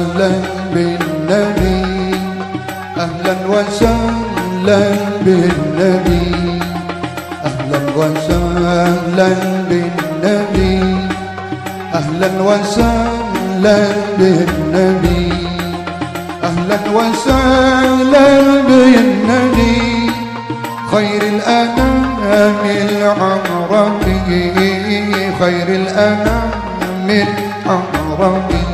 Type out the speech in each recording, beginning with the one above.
وسهلا بالنبي. أهلا وسهلا بالنبي. أهلا وسهلا بالنبي. أهلا وسهلا بالنبي. أهلا وسهلا بالنبي. خير الأنام العربي. خير الأنام العربي.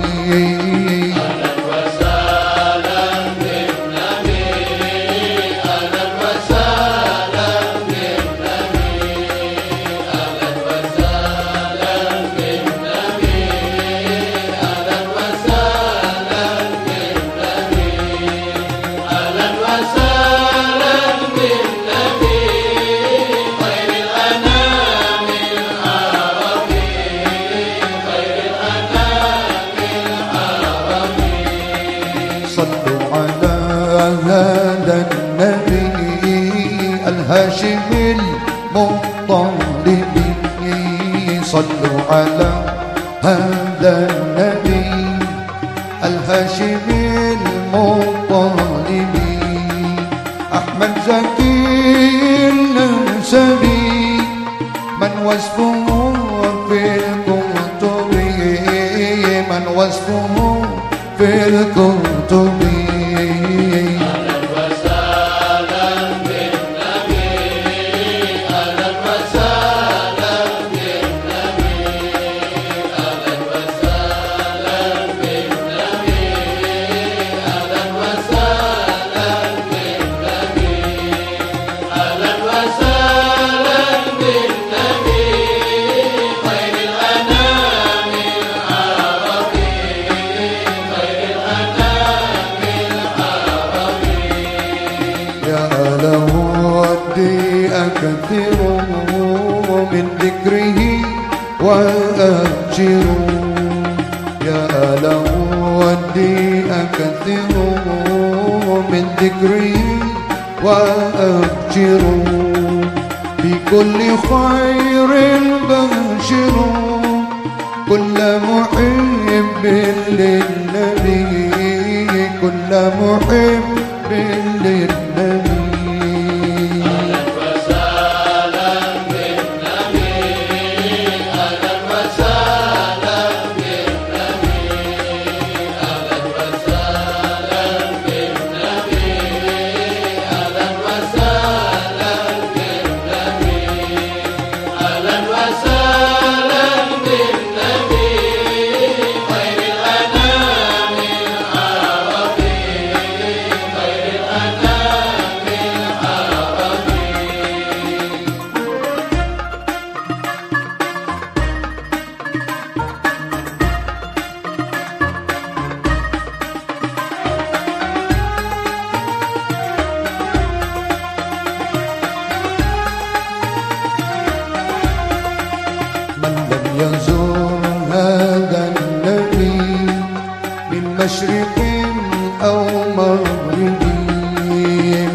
على هذا النبي الهاشم المطلب أحمد زكي النسبي من وصفه في الكتب من وصفه في الكتب. أكثر من ذكره وأبشر. يا له ودي أكثر من ذكره وأبشر. بكل خير بشر. كل محب للنبي. كل محب للنبي. مشرق أو مغرب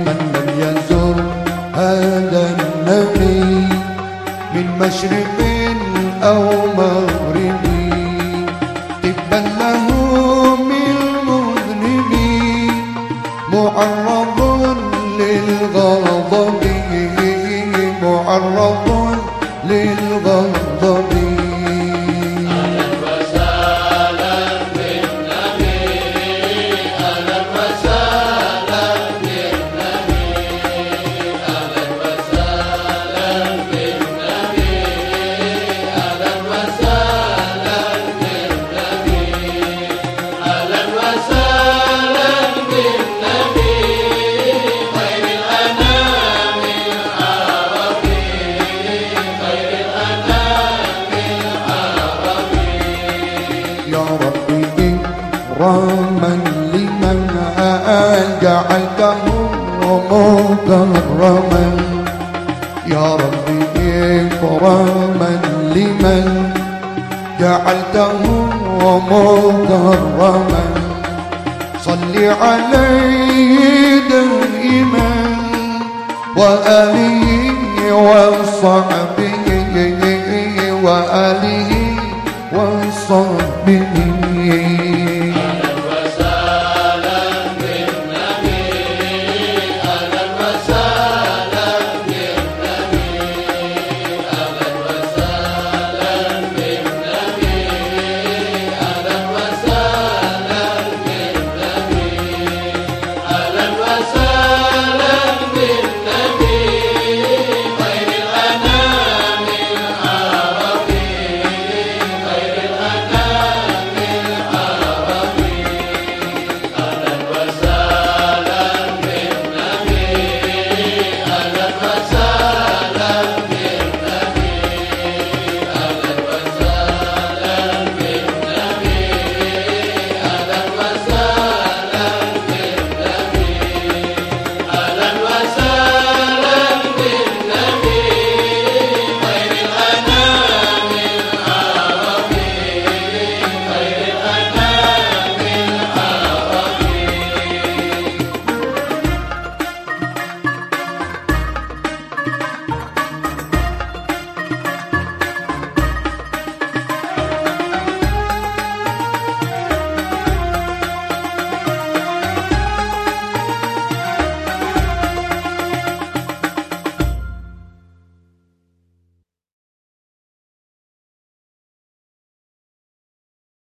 من لم يزور هذا النبي. من مشرق أو مغرب تبا له من مذنب معرض للغضب معرض للغضب. لمن جعلته مكرما يا ربي إكراما لمن جعلته مكرما صل عليه دائما وآله وصحبه وآله وصحبه Bhagavad